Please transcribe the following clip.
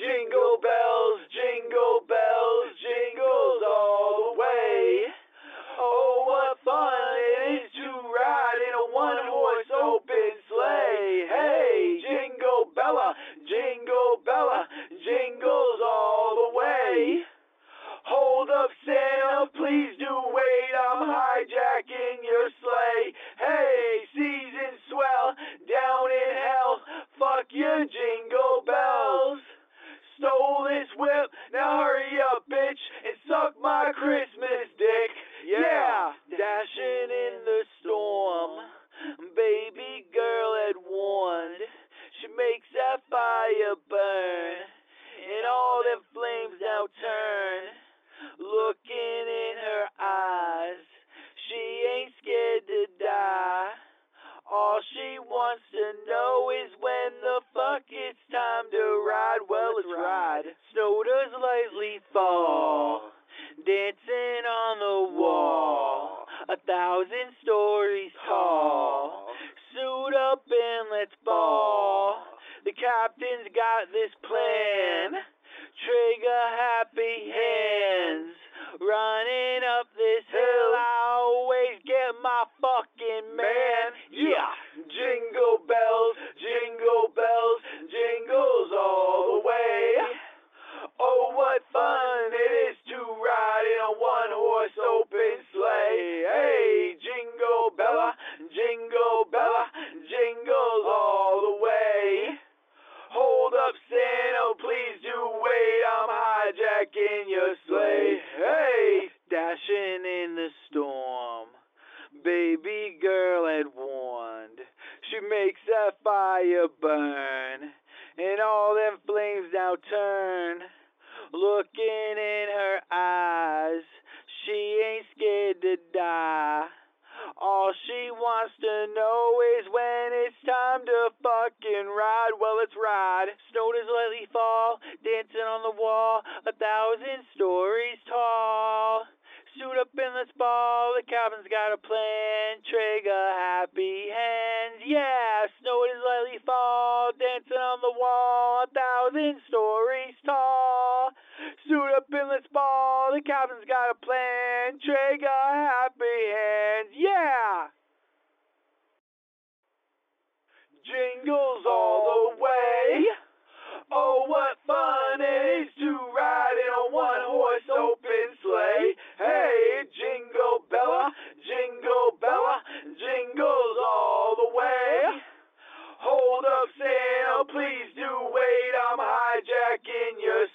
Jingle bells, jingle bells, jingles all the way. Oh, what fun it is to ride in a one-horse open sleigh. Hey, jingle bella, jingle bella, jingles all the way. Hold up, Santa, please do wait. I'm hijacking your sleigh. Hey, season whip, now hurry up, bitch, and suck my Christmas dick. Yeah, dashing in the storm. Baby girl had warned. She makes that fire burn, and all them flames now turn. Looking in her eyes, she ain't scared to die. All she wants to know is when the fuck lightly fall, dancing on the wall, a thousand stories tall. Suit up and let's ball. The captain's got this plan. Trigger happy hands. Running up jingle bella, jingles all the way. Hold up, Santa, please do wait. I'm hijacking your sleigh. Hey, dashing in the storm. Baby girl had warned. She makes that fire burn, and all them flames now turn. Looking in her eyes, she ain't scared to die. All she wants to know is when it's time to fucking ride. Well, let's ride. Snow does lightly fall, dancing on the wall, a thousand stories tall. Suit up and let's ball. The cabin's got a plan. Trigger happy hands. Yeah, snow does lightly fall, dancing on the wall, a thousand stories tall. Suit up and let's ball. The captain's got a plan. Trigger happy hands. Yeah. Jingles all the oh, way. Oh, what fun it is to ride in a one horse open sleigh. Hey, jingle bella, jingle bella, jingles all the way. Hold up, Santa, please do wait. I'm hijacking your